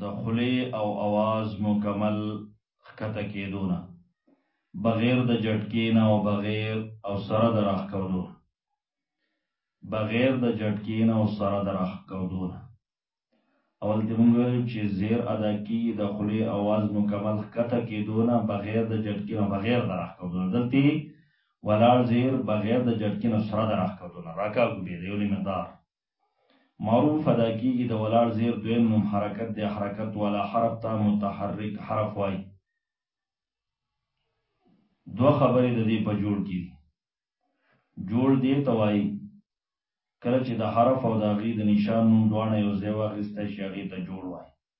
د خولې او اواز مکمل ښکته کېدو نه بغیر د جټکې نه او بغیر او سره د راښکودو نه بغیر د جټکې نه او سره د راښکودو نه اول دې مونږ ویل چې زیر ادا کیږي د خولې اواز مکمل ښکته کېدو نه بغیر د جټکې نه بغیر د راښکودو نه دلته ولاړ زیر بغیر د جټکې نه سره د راښکودو نه راکاږو بیا د یو مقدار معروف ادا کیږي د ولاړ زیر دویم نوم حرکت دی حرکت والا حرف ته متحرک حرف وای دو خبرې د دې په جوړ کې جوړ دی توای کله چې د حرف او د غي د نشان نوم دوانه یو ځای واغسته شي هغه ته جوړ وای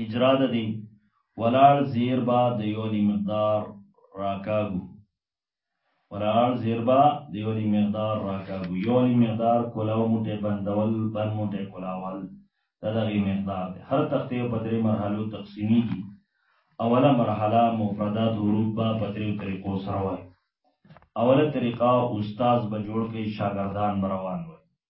اجرا د دې ولاړ زیر با د یو نیم مقدار راکاګو ولاړ زیر با د یو نیم مقدار راکاګو یو نیم مقدار کولاو موټه بندول بند موټه کولاول دا دغه مقدار دی هر تختې په درې مرحلو تقسیمي دي اوله مرحله مفردات حروف با په درې طریقو سره وایي اوله طریقه استاد به جوړ کړي شاګردان روان وي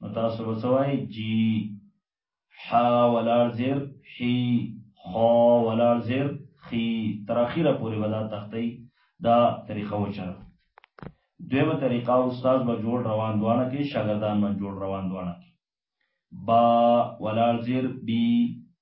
نو تاسو به څه وایي جی حا ولار زیر حی خو ولار زیر خی تر اخیره پورې به دا تختی دا طریقه وچره دویمه طریقه استاد به جوړ روان دوانه کې شاګردان به جوړ روان دوانه کې با ولار زیر بی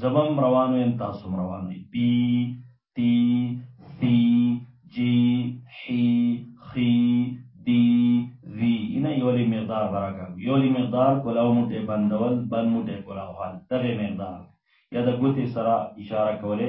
زبم روانو یم تاسو روانو یې پی تی سی جی حی خی دی وی اینا یو لې مقدار برکه یو لې مقدار کولاو موټه بندول بند موټه کولاو حال دغه مقدار یا د ګوتې سره اشاره کوله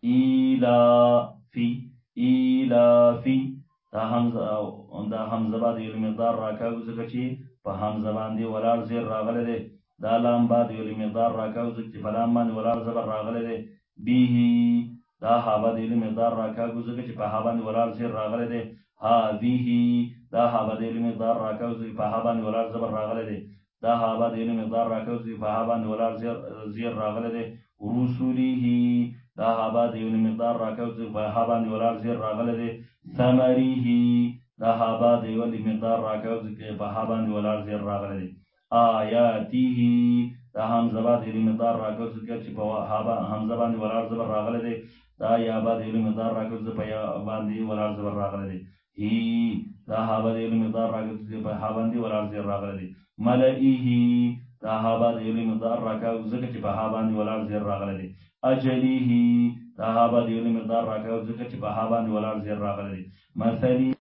ایلافی ایلافی دا حمزه دا حمزه باندې یو مقدار راکاو ځکه چې په حمزه باندې ولار زیر راغله ده دا لام باندې یو مقدار راکاو ځکه چې په لام باندې ولار زبر راغله ده به دا ها باندې یو مقدار راکاو ځکه چې په ها باندې ولار زیر راغله ده ها به دا ها باندې یو مقدار راکاو ځکه په ها باندې ولار زبر راغله ده دا هغه آباد یې نه مقدار راکړ چې په هغه باندې ولاړ زیر زیر راغلی دی رسوله دا هغه آباد یې نه مقدار راکړ چې په هغه باندې ولاړ زیر راغلی دی ثمره دا هغه آباد یې ولې مقدار راکړ چې په هغه باندې ولاړ زیر راغلی دی آیاته دا هم زباد یې مقدار راکړ چې په هغه هم زبان ولاړ زبر راغلی دی دا یا آباد یې مقدار راکړ چې په یا باندې ولاړ زبر راغلی دی هی دا هابه د علم مقدار راکاږي چې په ها باندې ولار زیر راغلی دی ملئه دا هابه د علم مقدار راکاږي ځکه چې په ها باندې ولار زیر راغلی دی اجلیه دا هابه د علم مقدار راکاږي ځکه چې په ها باندې ولار زیر راغلی دی مثلی